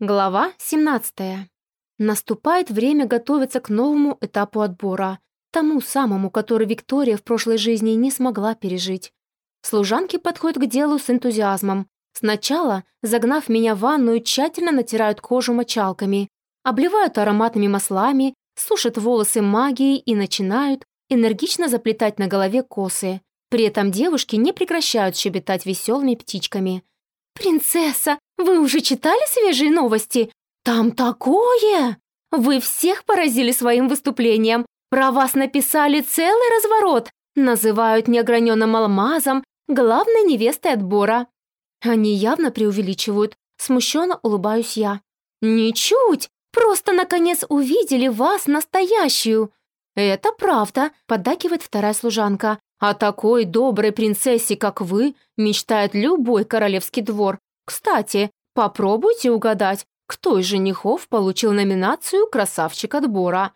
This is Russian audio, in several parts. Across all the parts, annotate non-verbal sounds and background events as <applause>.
Глава 17. Наступает время готовиться к новому этапу отбора, тому самому, который Виктория в прошлой жизни не смогла пережить. Служанки подходят к делу с энтузиазмом. Сначала, загнав меня в ванную, тщательно натирают кожу мочалками, обливают ароматными маслами, сушат волосы магией и начинают энергично заплетать на голове косы. При этом девушки не прекращают щебетать веселыми птичками. «Принцесса, вы уже читали свежие новости? Там такое! Вы всех поразили своим выступлением. Про вас написали целый разворот. Называют неограненным алмазом, главной невестой отбора. Они явно преувеличивают. Смущенно улыбаюсь я. «Ничуть! Просто, наконец, увидели вас настоящую!» «Это правда», — поддакивает вторая служанка. «О такой доброй принцессе, как вы, мечтает любой королевский двор. Кстати, попробуйте угадать, кто из женихов получил номинацию «Красавчик отбора».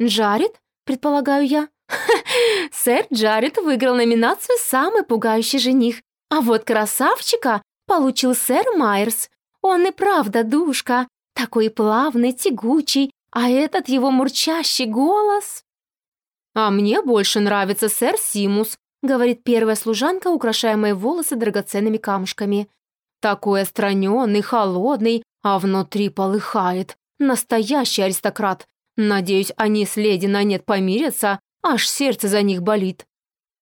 «Джаред?» — предполагаю я. <laughs> Сэр Джаред выиграл номинацию «Самый пугающий жених», а вот красавчика получил сэр Майерс. Он и правда душка, такой плавный, тягучий, а этот его мурчащий голос... «А мне больше нравится сэр Симус», — говорит первая служанка, украшая мои волосы драгоценными камушками. Такой остраненный, холодный, а внутри полыхает. Настоящий аристократ. Надеюсь, они с леди на нет помирятся, аж сердце за них болит.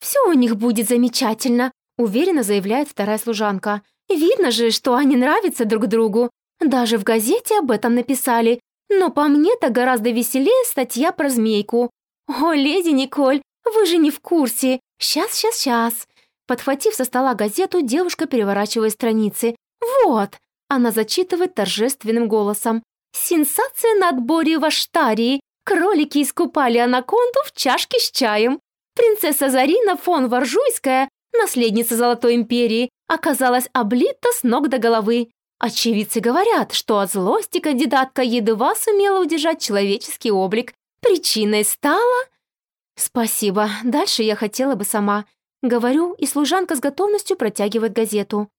«Все у них будет замечательно», — уверенно заявляет вторая служанка. «Видно же, что они нравятся друг другу. Даже в газете об этом написали. Но по мне-то гораздо веселее статья про змейку. О, леди Николь, вы же не в курсе. Сейчас, сейчас, сейчас. Подхватив со стола газету, девушка переворачивает страницы. «Вот!» Она зачитывает торжественным голосом. «Сенсация на отборе в Аштарии! Кролики искупали анаконду в чашке с чаем! Принцесса Зарина фон Варжуйская, наследница Золотой Империи, оказалась облита с ног до головы. Очевидцы говорят, что от злости кандидатка едва сумела удержать человеческий облик. Причиной стала... Спасибо, дальше я хотела бы сама. Говорю, и служанка с готовностью протягивает газету.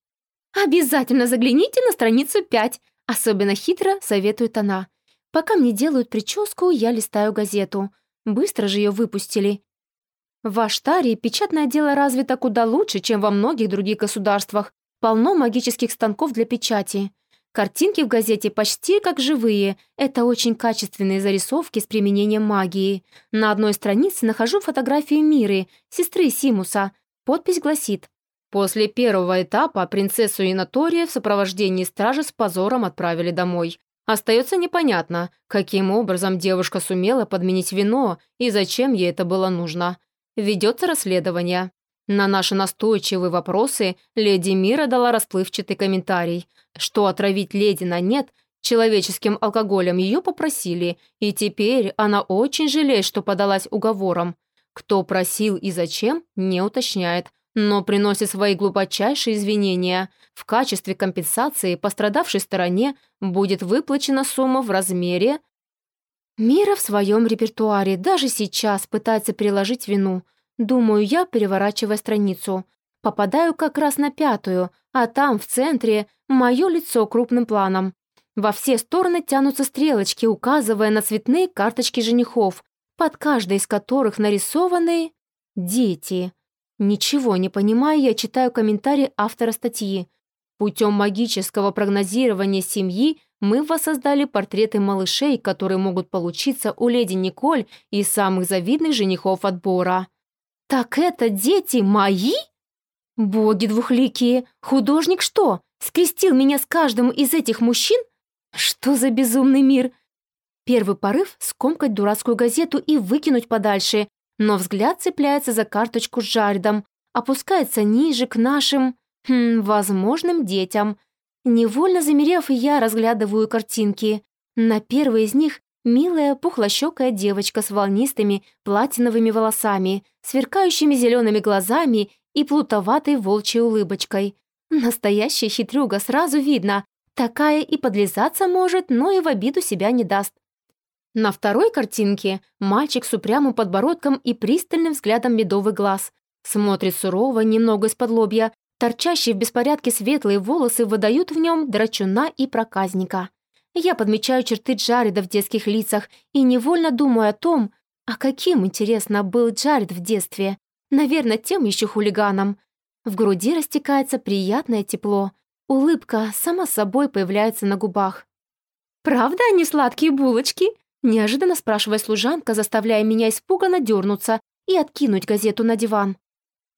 «Обязательно загляните на страницу 5», особенно хитро советует она. Пока мне делают прическу, я листаю газету. Быстро же ее выпустили. В Аштаре печатное дело развито куда лучше, чем во многих других государствах. Полно магических станков для печати. Картинки в газете почти как живые. Это очень качественные зарисовки с применением магии. На одной странице нахожу фотографию Миры, сестры Симуса. Подпись гласит После первого этапа принцессу Инатория в сопровождении стражи с позором отправили домой. Остается непонятно, каким образом девушка сумела подменить вино и зачем ей это было нужно. Ведется расследование. На наши настойчивые вопросы леди Мира дала расплывчатый комментарий, что отравить леди на нет человеческим алкоголем ее попросили, и теперь она очень жалеет, что подалась уговором. Кто просил и зачем, не уточняет, но приносит свои глубочайшие извинения. В качестве компенсации пострадавшей стороне будет выплачена сумма в размере... Мира в своем репертуаре даже сейчас пытается приложить вину – Думаю я, переворачивая страницу. Попадаю как раз на пятую, а там, в центре, мое лицо крупным планом. Во все стороны тянутся стрелочки, указывая на цветные карточки женихов, под каждой из которых нарисованы дети. Ничего не понимая, я читаю комментарии автора статьи. Путем магического прогнозирования семьи мы воссоздали портреты малышей, которые могут получиться у леди Николь и самых завидных женихов отбора. «Так это дети мои?» «Боги двухликие! Художник что, скрестил меня с каждым из этих мужчин? Что за безумный мир?» Первый порыв — скомкать дурацкую газету и выкинуть подальше, но взгляд цепляется за карточку с Джаредом, опускается ниже к нашим, хм, возможным детям. Невольно замерев, я разглядываю картинки. На первой из них Милая, пухлощекая девочка с волнистыми платиновыми волосами, сверкающими зелеными глазами и плутоватой волчьей улыбочкой. Настоящая хитрюга, сразу видно. Такая и подлизаться может, но и в обиду себя не даст. На второй картинке мальчик с упрямым подбородком и пристальным взглядом медовый глаз. Смотрит сурово, немного из-под лобья. Торчащие в беспорядке светлые волосы выдают в нем драчуна и проказника. Я подмечаю черты Джареда в детских лицах и невольно думаю о том, а каким, интересно, был Джаред в детстве. Наверное, тем еще хулиганом. В груди растекается приятное тепло. Улыбка сама собой появляется на губах. «Правда они сладкие булочки?» Неожиданно спрашивая служанка, заставляя меня испуганно дернуться и откинуть газету на диван.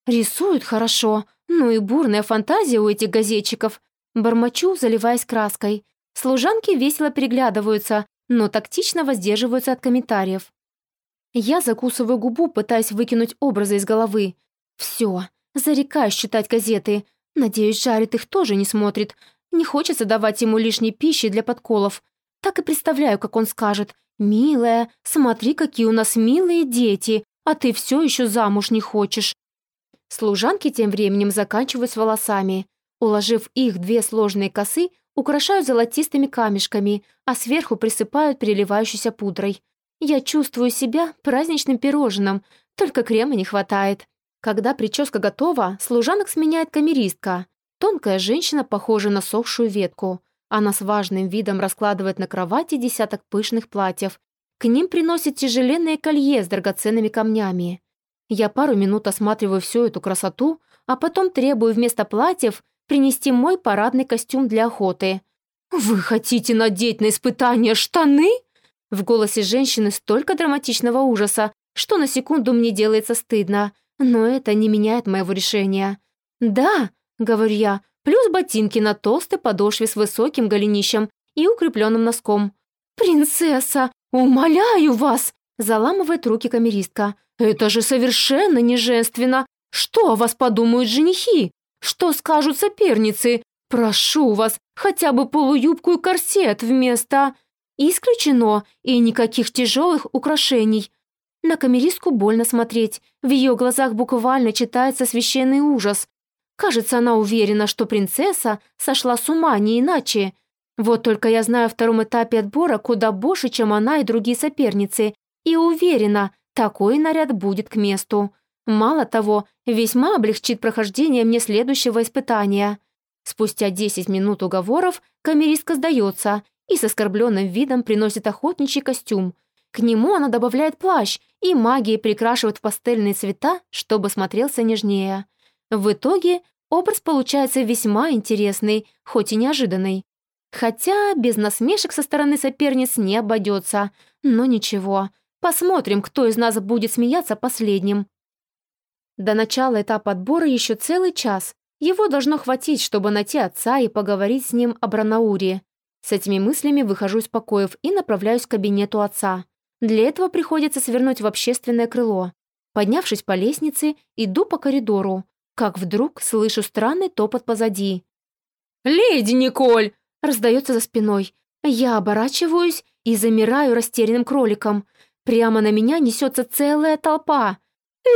«Рисуют хорошо, ну и бурная фантазия у этих газетчиков». Бормочу, заливаясь краской. Служанки весело переглядываются, но тактично воздерживаются от комментариев. Я закусываю губу, пытаясь выкинуть образы из головы. Все, зарекаюсь читать газеты. Надеюсь, Жарит их тоже не смотрит. Не хочется давать ему лишней пищи для подколов. Так и представляю, как он скажет. «Милая, смотри, какие у нас милые дети, а ты все еще замуж не хочешь». Служанки тем временем заканчивают с волосами. Уложив их две сложные косы, украшают золотистыми камешками, а сверху присыпают переливающейся пудрой. Я чувствую себя праздничным пирожным, только крема не хватает. Когда прическа готова, служанок сменяет камеристка. Тонкая женщина похожа на сохшую ветку. Она с важным видом раскладывает на кровати десяток пышных платьев. К ним приносит тяжеленное колье с драгоценными камнями. Я пару минут осматриваю всю эту красоту, а потом требую вместо платьев принести мой парадный костюм для охоты. «Вы хотите надеть на испытание штаны?» В голосе женщины столько драматичного ужаса, что на секунду мне делается стыдно, но это не меняет моего решения. «Да», — говорю я, плюс ботинки на толстой подошве с высоким голенищем и укрепленным носком. «Принцесса, умоляю вас!» — заламывает руки камеристка. «Это же совершенно не женственно! Что о вас подумают женихи? Что скажут соперницы? Прошу вас, хотя бы полуюбку и корсет вместо...» Исключено, и никаких тяжелых украшений. На камеристку больно смотреть, в ее глазах буквально читается священный ужас. Кажется, она уверена, что принцесса сошла с ума не иначе. Вот только я знаю о втором этапе отбора куда больше, чем она и другие соперницы, и уверена, такой наряд будет к месту. Мало того, весьма облегчит прохождение мне следующего испытания. Спустя 10 минут уговоров камеристка сдается и с оскорбленным видом приносит охотничий костюм. К нему она добавляет плащ и магией прикрашивает в пастельные цвета, чтобы смотрелся нежнее. В итоге образ получается весьма интересный, хоть и неожиданный. Хотя без насмешек со стороны соперниц не обойдется. Но ничего, посмотрим, кто из нас будет смеяться последним. До начала этапа отбора еще целый час. Его должно хватить, чтобы найти отца и поговорить с ним о Бранауре. С этими мыслями выхожу из покоев и направляюсь к кабинету отца. Для этого приходится свернуть в общественное крыло. Поднявшись по лестнице, иду по коридору, как вдруг слышу странный топот позади. «Леди Николь!» — раздается за спиной. Я оборачиваюсь и замираю растерянным кроликом. Прямо на меня несется целая толпа.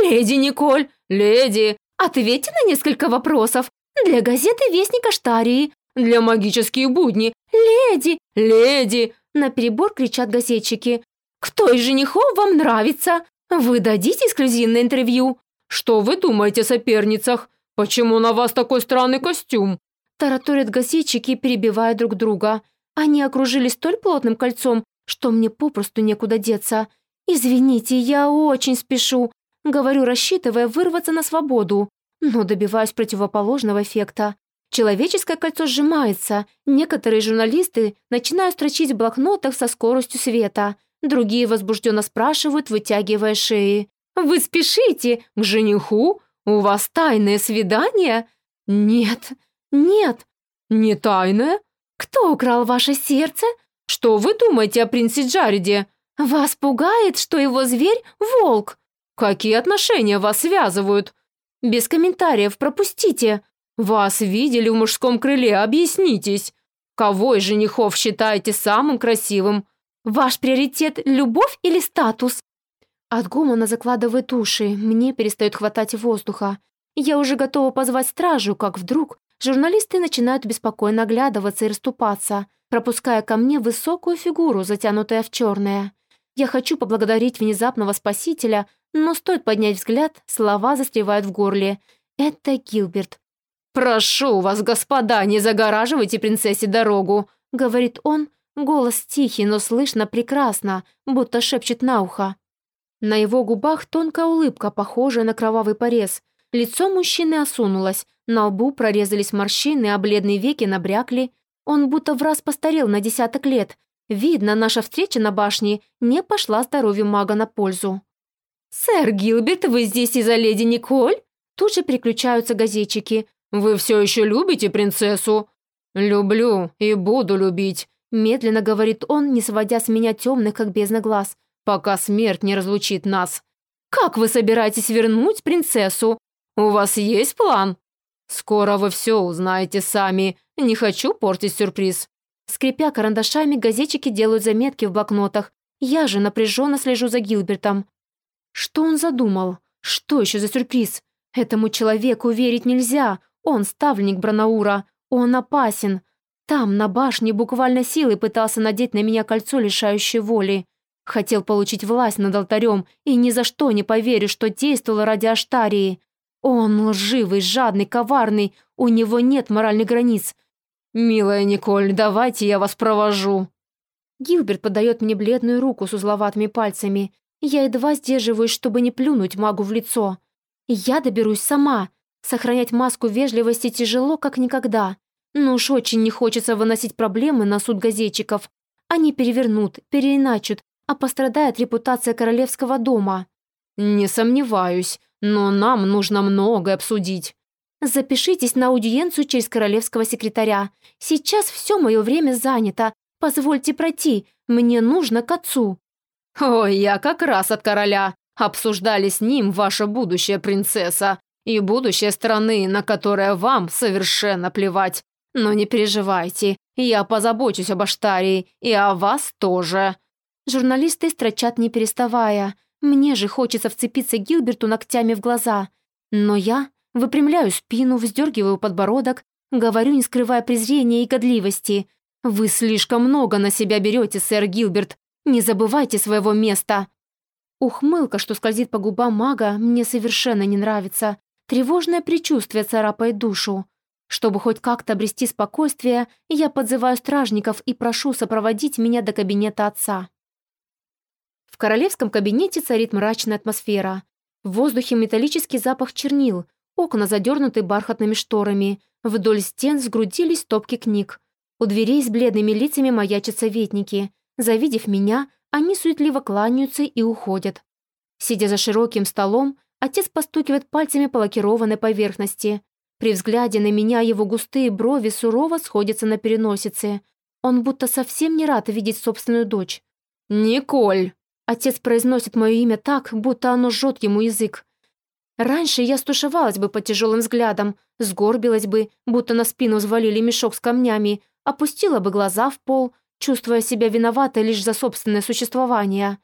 «Леди Николь! Леди! Ответьте на несколько вопросов! Для газеты «Вестник Аштарии» для магические будни. Леди! Леди!» Наперебор кричат газетчики. «Кто из женихов вам нравится? Вы дадите эксклюзивное интервью? Что вы думаете о соперницах? Почему на вас такой странный костюм?» Тараторят газетчики, перебивая друг друга. Они окружили столь плотным кольцом, что мне попросту некуда деться. «Извините, я очень спешу», — говорю, рассчитывая вырваться на свободу, но добиваюсь противоположного эффекта. Человеческое кольцо сжимается. Некоторые журналисты начинают строчить в блокнотах со скоростью света. Другие возбужденно спрашивают, вытягивая шеи. «Вы спешите? К жениху? У вас тайное свидание?» «Нет, нет». «Не тайное?» «Кто украл ваше сердце?» «Что вы думаете о принце Джареде?» «Вас пугает, что его зверь — волк?» «Какие отношения вас связывают?» «Без комментариев, пропустите!» «Вас видели в мужском крыле, объяснитесь. Кого из женихов считаете самым красивым? Ваш приоритет – любовь или статус?» От гомона закладывает уши, мне перестает хватать воздуха. Я уже готова позвать стражу, как вдруг журналисты начинают беспокойно оглядываться и расступаться, пропуская ко мне высокую фигуру, затянутая в черное. Я хочу поблагодарить внезапного спасителя, но стоит поднять взгляд, слова застревают в горле. Это Гилберт. «Прошу вас, господа, не загораживайте принцессе дорогу», — говорит он, Голос тихий, но слышно прекрасно, будто шепчет на ухо. На его губах тонкая улыбка, похожая на кровавый порез. Лицо мужчины осунулось, на лбу прорезались морщины, а бледные веки набрякли. Он будто в раз постарел на десяток лет. Видно, наша встреча на башне не пошла здоровью мага на пользу. «Сэр Гилберт, вы здесь из-за леди Николь?» Тут же переключаются газетчики. «Вы все еще любите принцессу?» «Люблю и буду любить», — медленно говорит он, не сводя с меня темных, как бездна глаз, «пока смерть не разлучит нас». «Как вы собираетесь вернуть принцессу? У вас есть план?» «Скоро вы все узнаете сами. Не хочу портить сюрприз». Скрипя карандашами, газетчики делают заметки в блокнотах. Я же напряженно слежу за Гилбертом. Что он задумал? Что еще за сюрприз? Этому человеку верить нельзя. Он ставленник Бранаура. Он опасен. Там, на башне, буквально силой пытался надеть на меня кольцо, лишающее воли. Хотел получить власть над алтарем, и ни за что не поверю, что действовал ради Аштарии. Он лживый, жадный, коварный, у него нет моральных границ. «Милая Николь, давайте я вас провожу». Гилберт подает мне бледную руку с узловатыми пальцами. Я едва сдерживаюсь, чтобы не плюнуть магу в лицо. Я доберусь сама. Сохранять маску вежливости тяжело, как никогда. Но уж очень не хочется выносить проблемы на суд газетчиков. Они перевернут, переиначат, а пострадает репутация королевского дома. «Не сомневаюсь, но нам нужно многое обсудить». «Запишитесь на аудиенцию через королевского секретаря. Сейчас все мое время занято. Позвольте пройти, мне нужно к отцу». «Ой, я как раз от короля. Обсуждали с ним ваша будущая принцесса и будущее страны, на которое вам совершенно плевать. Но не переживайте, я позабочусь об Аштарии и о вас тоже». Журналисты строчат не переставая. Мне же хочется вцепиться Гилберту ногтями в глаза. Но я выпрямляю спину, вздергиваю подбородок, говорю, не скрывая презрения и годливости. «Вы слишком много на себя берете, сэр Гилберт. Не забывайте своего места!» Ухмылка, что скользит по губам мага, мне совершенно не нравится. Тревожное предчувствие царапает душу. Чтобы хоть как-то обрести спокойствие, я подзываю стражников и прошу сопроводить меня до кабинета отца. В королевском кабинете царит мрачная атмосфера. В воздухе металлический запах чернил, окна задернуты бархатными шторами, вдоль стен сгрудились топки книг. У дверей с бледными лицами маячат советники. Завидев меня, они суетливо кланяются и уходят. Сидя за широким столом, отец постукивает пальцами по лакированной поверхности. При взгляде на меня его густые брови сурово сходятся на переносице. Он будто совсем не рад видеть собственную дочь. «Николь!» Отец произносит мое имя так, будто оно жжет ему язык. Раньше я стушевалась бы под тяжелым взглядом, сгорбилась бы, будто на спину взвалили мешок с камнями, опустила бы глаза в пол, чувствуя себя виноватой лишь за собственное существование.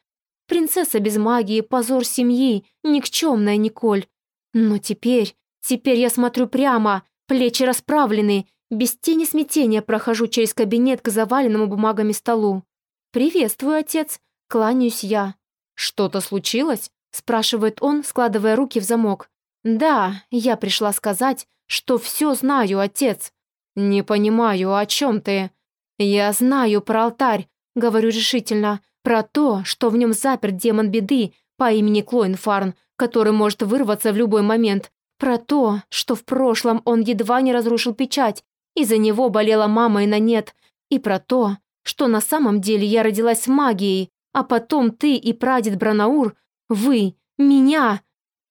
Принцесса без магии, позор семьи, никчемная Николь. Но теперь, теперь я смотрю прямо, плечи расправлены, без тени смятения прохожу через кабинет к заваленному бумагами столу. «Приветствую, отец», — кланяюсь я. «Что-то случилось?» — спрашивает он, складывая руки в замок. «Да, я пришла сказать, что все знаю, отец». «Не понимаю, о чем ты?» «Я знаю про алтарь», — говорю решительно, про то, что в нем заперт демон беды по имени Клойнфарн, который может вырваться в любой момент, про то, что в прошлом он едва не разрушил печать, из-за него болела мама и на нет, и про то, что на самом деле я родилась магией, а потом ты и прадед Бранаур, вы, меня.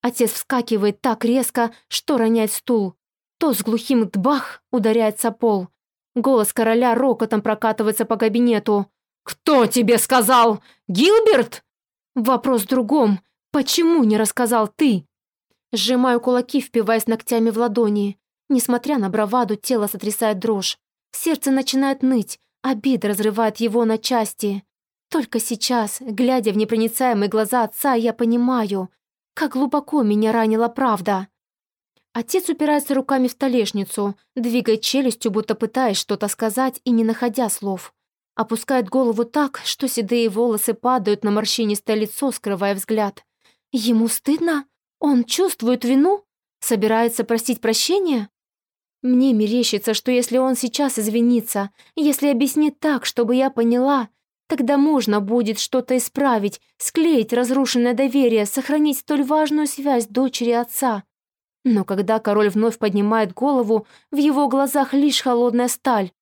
Отец вскакивает так резко, что роняет стул. То с глухим дбах ударяется пол, Голос короля рокотом прокатывается по кабинету. «Кто тебе сказал? Гилберт?» Вопрос в другом. «Почему не рассказал ты?» Сжимаю кулаки, впиваясь ногтями в ладони. Несмотря на браваду, тело сотрясает дрожь. Сердце начинает ныть, обида разрывает его на части. Только сейчас, глядя в непроницаемые глаза отца, я понимаю, как глубоко меня ранила правда. Отец упирается руками в столешницу, двигает челюстью, будто пытаясь что-то сказать и не находя слов. Опускает голову так, что седые волосы падают на морщинистое лицо, скрывая взгляд. Ему стыдно? Он чувствует вину? Собирается просить прощения? Мне мерещится, что если он сейчас извинится, если объяснит так, чтобы я поняла, тогда можно будет что-то исправить, склеить разрушенное доверие, сохранить столь важную связь дочери отца. Но когда король вновь поднимает голову, в его глазах лишь холодная сталь.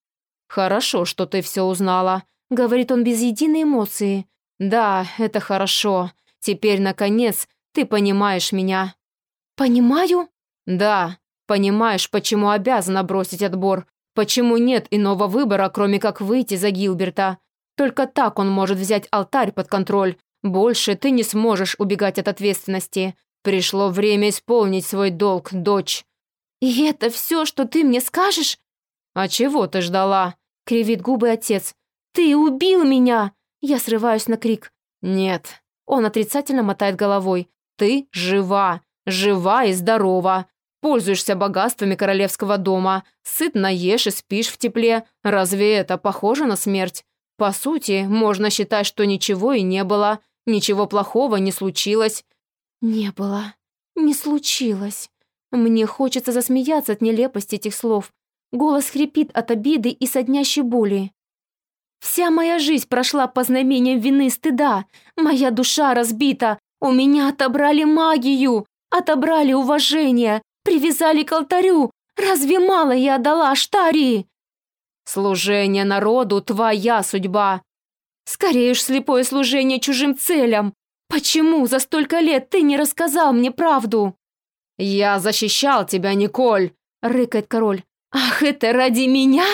«Хорошо, что ты все узнала», — говорит он без единой эмоции. «Да, это хорошо. Теперь, наконец, ты понимаешь меня». «Понимаю?» «Да, понимаешь, почему обязана бросить отбор, почему нет иного выбора, кроме как выйти за Гилберта. Только так он может взять алтарь под контроль. Больше ты не сможешь убегать от ответственности. Пришло время исполнить свой долг, дочь». «И это все, что ты мне скажешь?» «А чего ты ждала?» — кривит губы отец. «Ты убил меня!» Я срываюсь на крик. «Нет». Он отрицательно мотает головой. «Ты жива. Жива и здорова. Пользуешься богатствами королевского дома. Сытно ешь и спишь в тепле. Разве это похоже на смерть? По сути, можно считать, что ничего и не было. Ничего плохого не случилось». «Не было. Не случилось». Мне хочется засмеяться от нелепости этих слов. Голос хрипит от обиды и соднящей боли. Вся моя жизнь прошла по знамениям вины стыда. Моя душа разбита. У меня отобрали магию, отобрали уважение, привязали к алтарю. Разве мало я отдала Аштарии? Служение народу – твоя судьба. Скорее уж слепое служение чужим целям. Почему за столько лет ты не рассказал мне правду? Я защищал тебя, Николь, рыкает король. Ах, это ради меня?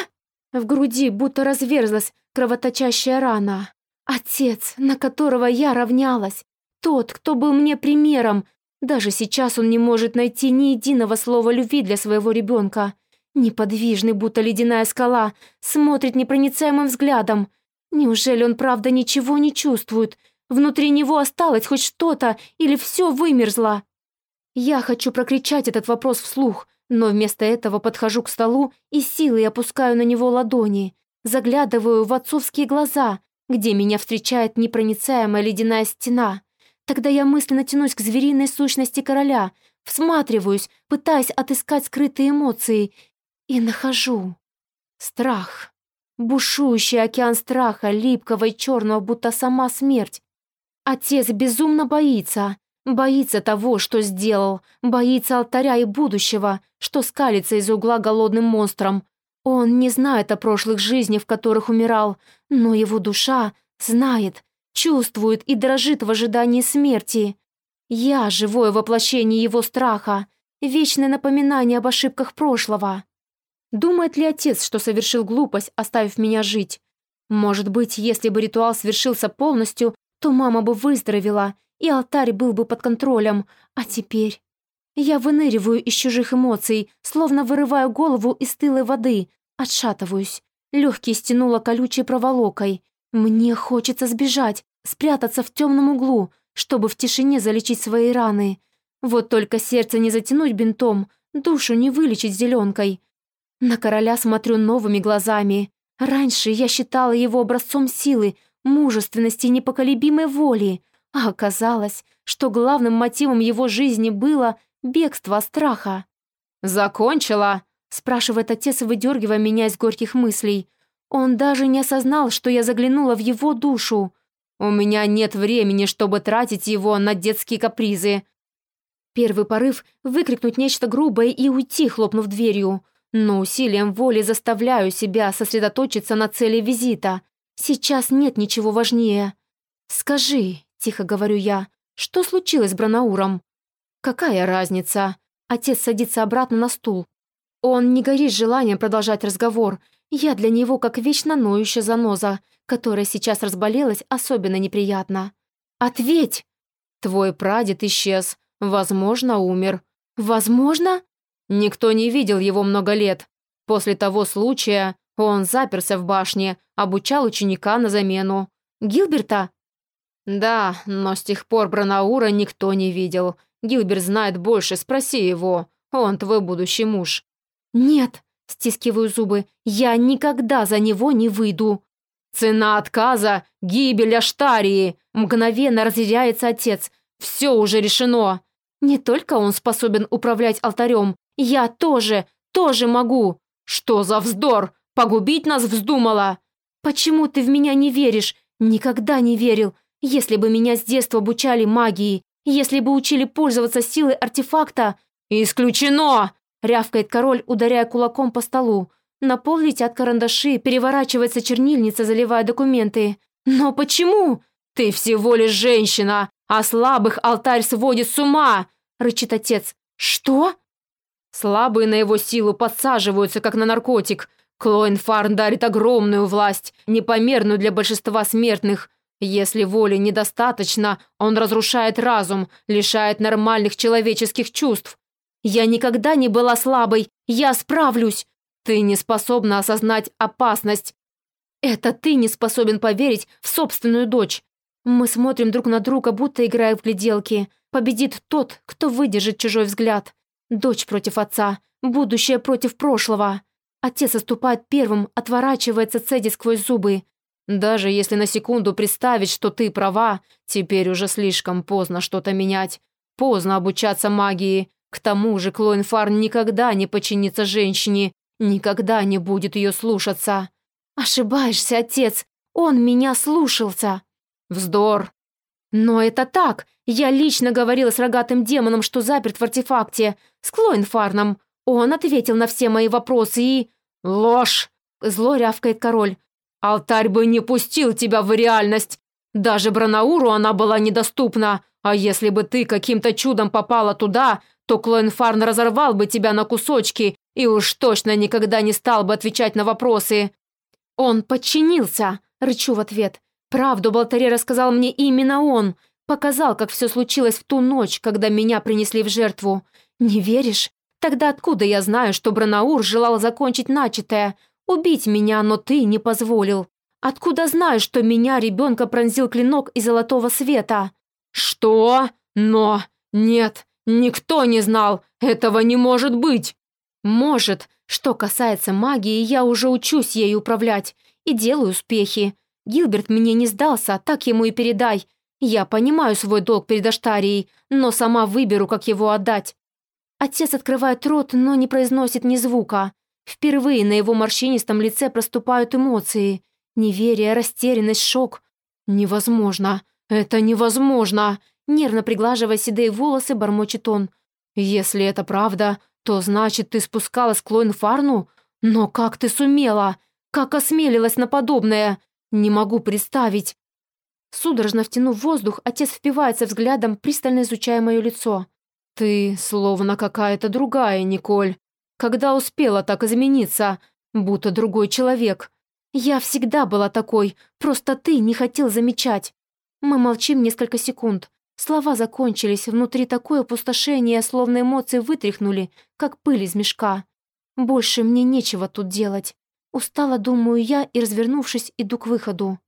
В груди будто разверзлась кровоточащая рана. Отец, на которого я равнялась. Тот, кто был мне примером. Даже сейчас он не может найти ни единого слова любви для своего ребенка. Неподвижный, будто ледяная скала, смотрит непроницаемым взглядом. Неужели он правда ничего не чувствует? Внутри него осталось хоть что-то или все вымерзло? Я хочу прокричать этот вопрос вслух, но вместо этого подхожу к столу и силой опускаю на него ладони. Заглядываю в отцовские глаза, где меня встречает непроницаемая ледяная стена. Тогда я мысленно тянусь к звериной сущности короля, всматриваюсь, пытаясь отыскать скрытые эмоции, и нахожу. Страх. Бушующий океан страха, липкого и черного, будто сама смерть. Отец безумно боится. Боится того, что сделал. Боится алтаря и будущего, что скалится из угла голодным монстром. Он не знает о прошлых жизнях, в которых умирал, но его душа знает, чувствует и дрожит в ожидании смерти. Я — живое воплощение его страха, вечное напоминание об ошибках прошлого. Думает ли отец, что совершил глупость, оставив меня жить? Может быть, если бы ритуал свершился полностью, то мама бы выздоровела, и алтарь был бы под контролем, а теперь... Я выныриваю из чужих эмоций, словно вырываю голову из тылой воды, отшатываюсь. Легкие стянуло колючей проволокой. Мне хочется сбежать, спрятаться в темном углу, чтобы в тишине залечить свои раны. Вот только сердце не затянуть бинтом, душу не вылечить зеленкой. На короля смотрю новыми глазами. Раньше я считала его образцом силы, мужественности и непоколебимой воли, а оказалось, что главным мотивом его жизни было бегство страха. «Закончила?» – спрашивает отец, выдергивая меня из горьких мыслей. Он даже не осознал, что я заглянула в его душу. «У меня нет времени, чтобы тратить его на детские капризы». Первый порыв – выкрикнуть нечто грубое и уйти, хлопнув дверью. Но усилием воли заставляю себя сосредоточиться на цели визита. Сейчас нет ничего важнее. «Скажи», — тихо говорю я, — «что случилось с Бранауром?» «Какая разница?» Отец садится обратно на стул. Он не горит желанием продолжать разговор. Я для него как вечно ноющая заноза, которая сейчас разболелась особенно неприятно. «Ответь!» «Твой прадед исчез. Возможно, умер». «Возможно?» Никто не видел его много лет. После того случая он заперся в башне, обучал ученика на замену. Гилберта? Да, но с тех пор Бранаура никто не видел. Гилберт знает больше, спроси его. Он твой будущий муж. Нет, стискиваю зубы, я никогда за него не выйду. Цена отказа — гибель Аштарии. Мгновенно разъяряется отец. Все уже решено. Не только он способен управлять алтарем, я тоже, тоже могу!» «Что за вздор? Погубить нас вздумала!» «Почему ты в меня не веришь? Никогда не верил. Если бы меня с детства обучали магии, если бы учили пользоваться силой артефакта...» «Исключено!» — рявкает король, ударяя кулаком по столу. На пол летят карандаши, переворачивается чернильница, заливая документы. «Но почему?» «Ты всего лишь женщина, а слабых алтарь сводит с ума!» — рычит отец. «Что?» Слабые на его силу подсаживаются, как на наркотик. Клоин Фарн дарит огромную власть, непомерную для большинства смертных. Если воли недостаточно, он разрушает разум, лишает нормальных человеческих чувств. «Я никогда не была слабой, я справлюсь!» «Ты не способна осознать опасность!» «Это ты не способен поверить в собственную дочь!» Мы смотрим друг на друга, будто играя в гляделки. Победит тот, кто выдержит чужой взгляд. Дочь против отца, будущее против прошлого. Отец оступает первым, отворачивается, цедит сквозь зубы. Даже если на секунду представить, что ты права, теперь уже слишком поздно что-то менять. Поздно обучаться магии. К тому же Клоинфарн никогда не подчинится женщине, никогда не будет ее слушаться. Ошибаешься, отец. Он меня слушался. Вздор. Но это так. Я лично говорила с рогатым демоном, что заперт в артефакте, с Клоинфарном. Он ответил на все мои вопросы и... Ложь! Зло рявкает король. Алтарь бы не пустил тебя в реальность. Даже Бранауру она была недоступна. А если бы ты каким-то чудом попала туда, то Клоинфарн разорвал бы тебя на кусочки и уж точно никогда не стал бы отвечать на вопросы. Он подчинился, рычу в ответ. Правду Болтаре рассказал мне именно он. Показал, как все случилось в ту ночь, когда меня принесли в жертву. Не веришь? Тогда откуда я знаю, что Бранаур желал закончить начатое? Убить меня, но ты не позволил. Откуда знаю, что меня, ребенка, пронзил клинок из золотого света? Что? Но... Нет, никто не знал. Этого не может быть. Может. Что касается магии, я уже учусь ею управлять. И делаю успехи. Гилберт мне не сдался, так ему и передай. Я понимаю свой долг перед Аштарией, но сама выберу, как его отдать. Отец открывает рот, но не произносит ни звука. Впервые на его морщинистом лице проступают эмоции. Неверие, растерянность, шок. «Невозможно! Это невозможно!» Нервно приглаживая седые волосы, бормочет он. «Если это правда, то значит, ты спускалась к Лойнфарну? Но как ты сумела? Как осмелилась на подобное? Не могу представить!» Судорожно втянув воздух, отец впивается взглядом, пристально изучая мое лицо. «Ты словно какая-то другая, Николь. Когда успела так измениться? Будто другой человек. Я всегда была такой, просто ты не хотел замечать». Мы молчим несколько секунд. Слова закончились, внутри такое опустошение, словно эмоции вытряхнули, как пыль из мешка. Больше мне нечего тут делать. Устала, думаю я, и, развернувшись, иду к выходу.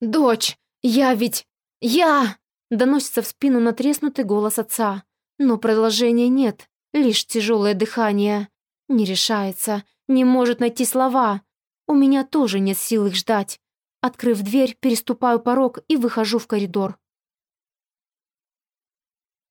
«Дочь, я ведь... я...» Доносится в спину натреснутый голос отца. Но продолжения нет, лишь тяжелое дыхание. Не решается, не может найти слова. У меня тоже нет сил их ждать. Открыв дверь, переступаю порог и выхожу в коридор.